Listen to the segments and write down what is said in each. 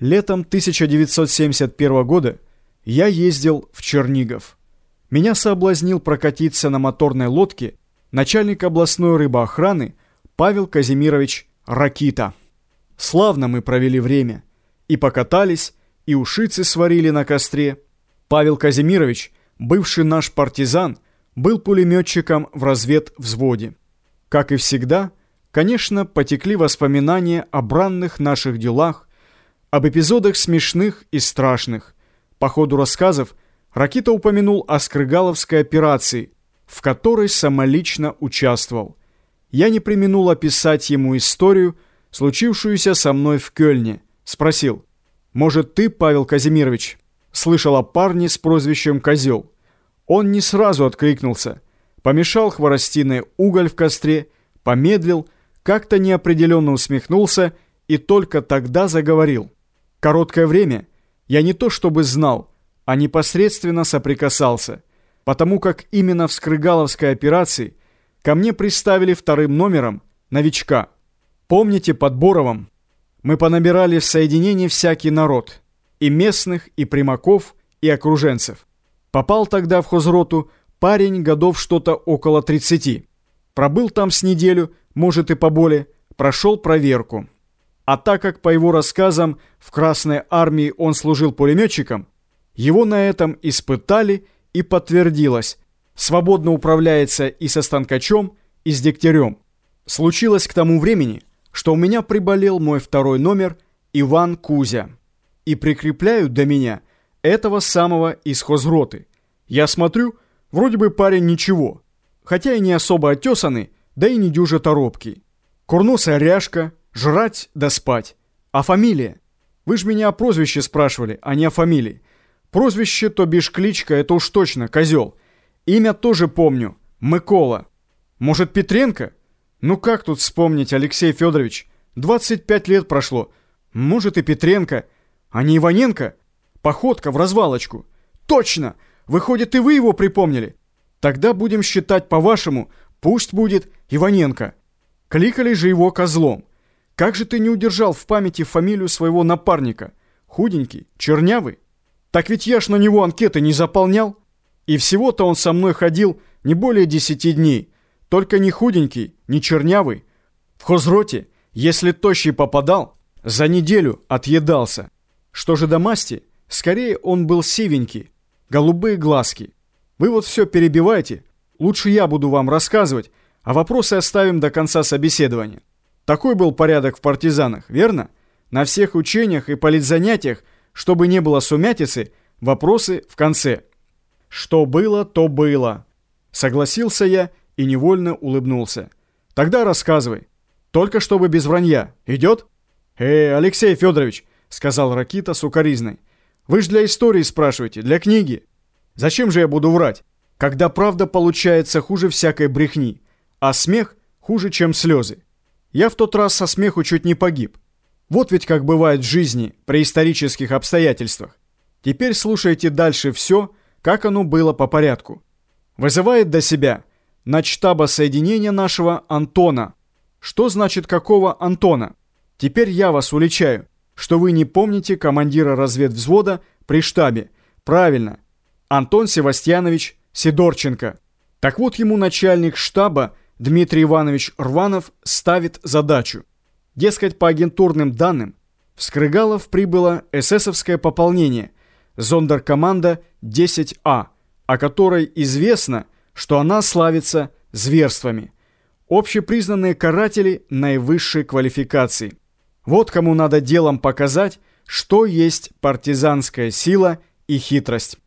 Летом 1971 года я ездил в Чернигов. Меня соблазнил прокатиться на моторной лодке начальник областной рыбоохраны Павел Казимирович Ракита. Славно мы провели время. И покатались, и ушицы сварили на костре. Павел Казимирович, бывший наш партизан, был пулеметчиком в разведвзводе. Как и всегда, конечно, потекли воспоминания о бранных наших делах, об эпизодах смешных и страшных. По ходу рассказов Ракита упомянул о Скрыгаловской операции, в которой самолично участвовал. Я не применул описать ему историю, случившуюся со мной в Кёльне. Спросил, «Может, ты, Павел Казимирович, слышал о парне с прозвищем Козел?» Он не сразу откликнулся. Помешал хворостиной уголь в костре, помедлил, как-то неопределенно усмехнулся и только тогда заговорил. Короткое время я не то чтобы знал, а непосредственно соприкасался, потому как именно в Скрыгаловской операции ко мне приставили вторым номером новичка. Помните, под Боровом мы понабирали в соединении всякий народ, и местных, и примаков, и окруженцев. Попал тогда в хозроту парень годов что-то около 30. Пробыл там с неделю, может и поболее, прошел проверку. А так как, по его рассказам, в Красной армии он служил пулеметчиком, его на этом испытали и подтвердилось. Свободно управляется и со станкачом, и с дегтярем. Случилось к тому времени, что у меня приболел мой второй номер Иван Кузя. И прикрепляют до меня этого самого из хозроты. Я смотрю, вроде бы парень ничего, хотя и не особо отесанный, да и не дюже торопкий. Курносая ряжка, Жрать да спать. А фамилия? Вы же меня о прозвище спрашивали, а не о фамилии. Прозвище, то бишь кличка, это уж точно, козел. Имя тоже помню. Микола. Может, Петренко? Ну как тут вспомнить, Алексей Федорович? 25 лет прошло. Может, и Петренко. А не Иваненко? Походка в развалочку. Точно! Выходит, и вы его припомнили. Тогда будем считать по-вашему, пусть будет Иваненко. Кликали же его козлом. Как же ты не удержал в памяти фамилию своего напарника? Худенький, чернявый? Так ведь я ж на него анкеты не заполнял. И всего-то он со мной ходил не более десяти дней. Только не худенький, не чернявый. В хозроте, если тощий попадал, за неделю отъедался. Что же до масти? Скорее он был сивенький, голубые глазки. Вы вот все перебивайте. Лучше я буду вам рассказывать, а вопросы оставим до конца собеседования. Такой был порядок в партизанах, верно? На всех учениях и политзанятиях, чтобы не было сумятицы, вопросы в конце. Что было, то было. Согласился я и невольно улыбнулся. Тогда рассказывай. Только чтобы без вранья. Идет? Э, Алексей Федорович, сказал Ракита сукоризной. Вы ж для истории спрашиваете, для книги. Зачем же я буду врать, когда правда получается хуже всякой брехни, а смех хуже, чем слезы? Я в тот раз со смеху чуть не погиб. Вот ведь как бывает в жизни при исторических обстоятельствах. Теперь слушайте дальше все, как оно было по порядку. Вызывает до себя начтаба соединения нашего Антона. Что значит какого Антона? Теперь я вас уличаю, что вы не помните командира разведвзвода при штабе. Правильно. Антон Севастьянович Сидорченко. Так вот ему начальник штаба Дмитрий Иванович Рванов ставит задачу. Дескать, по агентурным данным, в Скрыгалов прибыло эсэсовское пополнение, зондеркоманда 10А, о которой известно, что она славится зверствами. Общепризнанные каратели наивысшей квалификации. Вот кому надо делом показать, что есть партизанская сила и хитрость.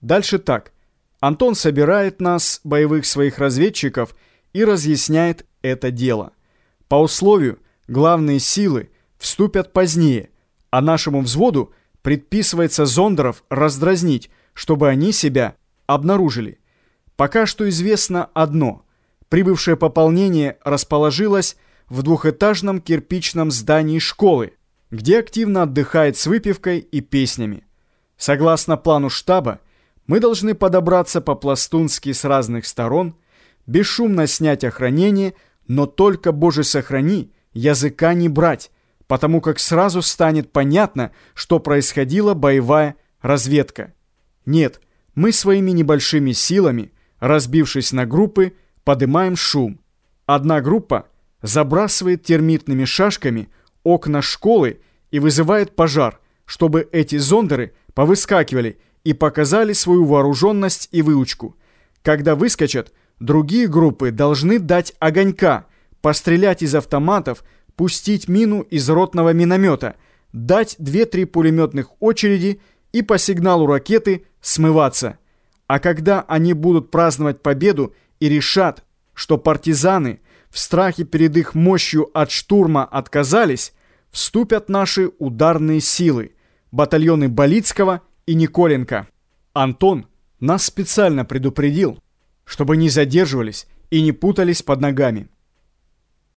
Дальше так. Антон собирает нас, боевых своих разведчиков, и разъясняет это дело. По условию главные силы вступят позднее, а нашему взводу предписывается зондеров раздразнить, чтобы они себя обнаружили. Пока что известно одно. Прибывшее пополнение расположилось в двухэтажном кирпичном здании школы, где активно отдыхает с выпивкой и песнями. Согласно плану штаба, мы должны подобраться по-пластунски с разных сторон – бесшумно снять охранение, но только, Боже, сохрани, языка не брать, потому как сразу станет понятно, что происходила боевая разведка. Нет, мы своими небольшими силами, разбившись на группы, поднимаем шум. Одна группа забрасывает термитными шашками окна школы и вызывает пожар, чтобы эти зондеры повыскакивали и показали свою вооруженность и выучку. Когда выскочат, другие группы должны дать огонька, пострелять из автоматов, пустить мину из ротного миномета, дать 2-3 пулеметных очереди и по сигналу ракеты смываться. А когда они будут праздновать победу и решат, что партизаны в страхе перед их мощью от штурма отказались, вступят наши ударные силы, батальоны Болицкого и Николенко. Антон нас специально предупредил, чтобы не задерживались и не путались под ногами.